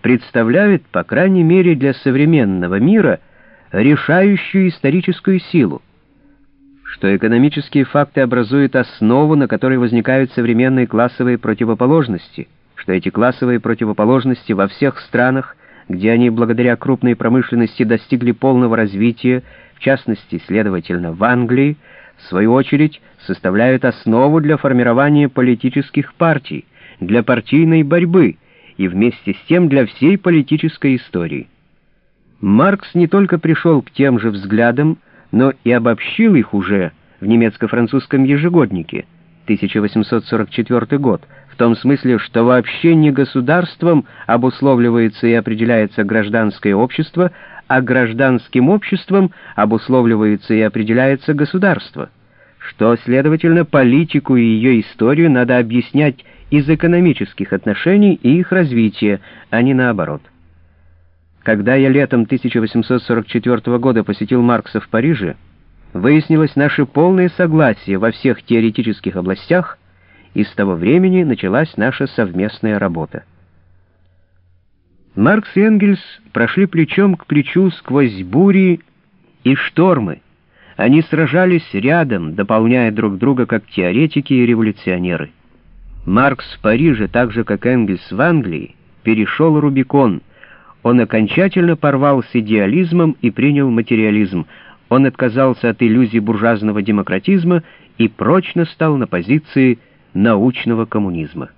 представляют, по крайней мере для современного мира, решающую историческую силу, что экономические факты образуют основу, на которой возникают современные классовые противоположности, что эти классовые противоположности во всех странах, где они благодаря крупной промышленности достигли полного развития, в частности, следовательно, в Англии, в свою очередь, составляют основу для формирования политических партий, для партийной борьбы и вместе с тем для всей политической истории. Маркс не только пришел к тем же взглядам, но и обобщил их уже в немецко-французском ежегоднике 1844 год, в том смысле, что вообще не государством обусловливается и определяется гражданское общество, а гражданским обществом обусловливается и определяется государство, что, следовательно, политику и ее историю надо объяснять из экономических отношений и их развития, а не наоборот. Когда я летом 1844 года посетил Маркса в Париже, выяснилось наше полное согласие во всех теоретических областях, и с того времени началась наша совместная работа. Маркс и Энгельс прошли плечом к плечу сквозь бури и штормы. Они сражались рядом, дополняя друг друга как теоретики и революционеры. Маркс в Париже, так же как Энгельс в Англии, перешел Рубикон. Он окончательно порвал с идеализмом и принял материализм. Он отказался от иллюзий буржуазного демократизма и прочно стал на позиции научного коммунизма.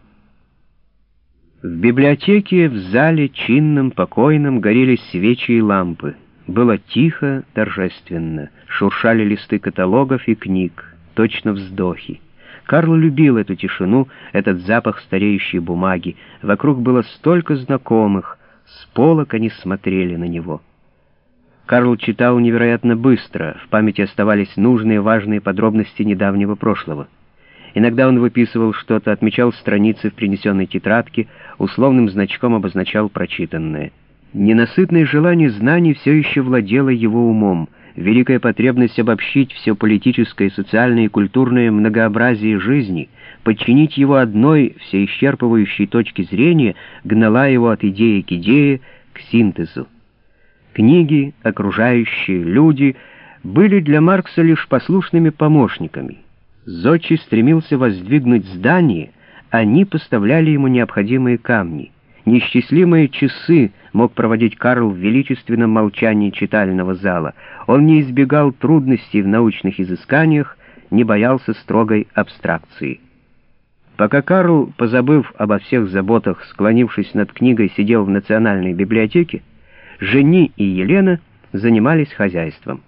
В библиотеке, в зале, чинном, покойном, горели свечи и лампы. Было тихо, торжественно, шуршали листы каталогов и книг, точно вздохи. Карл любил эту тишину, этот запах стареющей бумаги. Вокруг было столько знакомых, с полок они смотрели на него. Карл читал невероятно быстро, в памяти оставались нужные важные подробности недавнего прошлого. Иногда он выписывал что-то, отмечал страницы в принесенной тетрадке, условным значком обозначал прочитанное. Ненасытное желание знаний все еще владело его умом, великая потребность обобщить все политическое, социальное и культурное многообразие жизни, подчинить его одной всеисчерпывающей точке зрения, гнала его от идеи к идее, к синтезу. Книги, окружающие люди были для Маркса лишь послушными помощниками — Зодчий стремился воздвигнуть здание, они поставляли ему необходимые камни. Несчастливые часы мог проводить Карл в величественном молчании читального зала. Он не избегал трудностей в научных изысканиях, не боялся строгой абстракции. Пока Карл, позабыв обо всех заботах, склонившись над книгой, сидел в национальной библиотеке, Жени и Елена занимались хозяйством.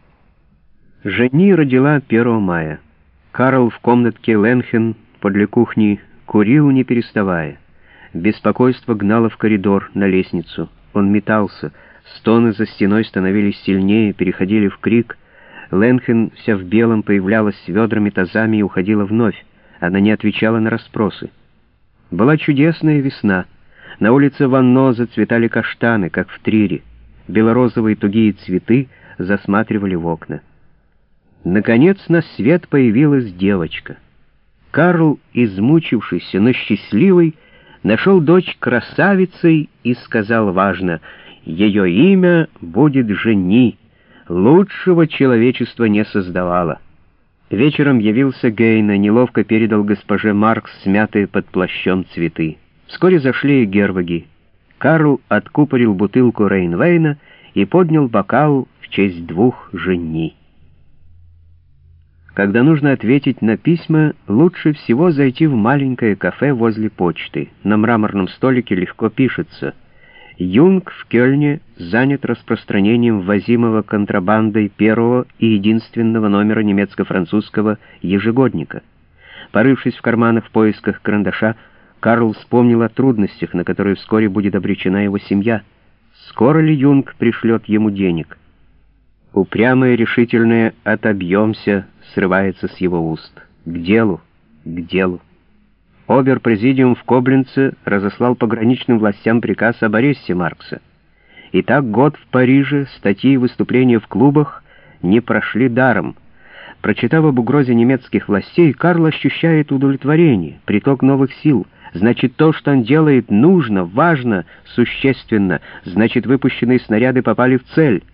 Жени родила 1 мая. Карл в комнатке Ленхен подле кухни курил, не переставая. Беспокойство гнало в коридор, на лестницу. Он метался. Стоны за стеной становились сильнее, переходили в крик. Ленхен, вся в белом, появлялась с ведрами, тазами и уходила вновь. Она не отвечала на расспросы. Была чудесная весна. На улице Ванно зацветали каштаны, как в Трире. Белорозовые тугие цветы засматривали в окна. Наконец на свет появилась девочка. Карл, измучившийся, но счастливый, нашел дочь красавицей и сказал важно, «Ее имя будет Жени, лучшего человечества не создавало». Вечером явился Гейна, неловко передал госпоже Маркс смятые под плащом цветы. Вскоре зашли и Герваги. Карл откупорил бутылку Рейнвейна и поднял бокал в честь двух Жени. Когда нужно ответить на письма, лучше всего зайти в маленькое кафе возле почты. На мраморном столике легко пишется «Юнг в Кёльне занят распространением ввозимого контрабандой первого и единственного номера немецко-французского ежегодника». Порывшись в карманах в поисках карандаша, Карл вспомнил о трудностях, на которые вскоре будет обречена его семья. Скоро ли Юнг пришлет ему денег? Упрямое решительное «отобьемся» срывается с его уст. К делу, к делу. Обер-президиум в Коблинце разослал пограничным властям приказ об аресте Маркса. И так год в Париже, статьи и выступления в клубах не прошли даром. Прочитав об угрозе немецких властей, Карл ощущает удовлетворение, приток новых сил. Значит, то, что он делает, нужно, важно, существенно. Значит, выпущенные снаряды попали в цель.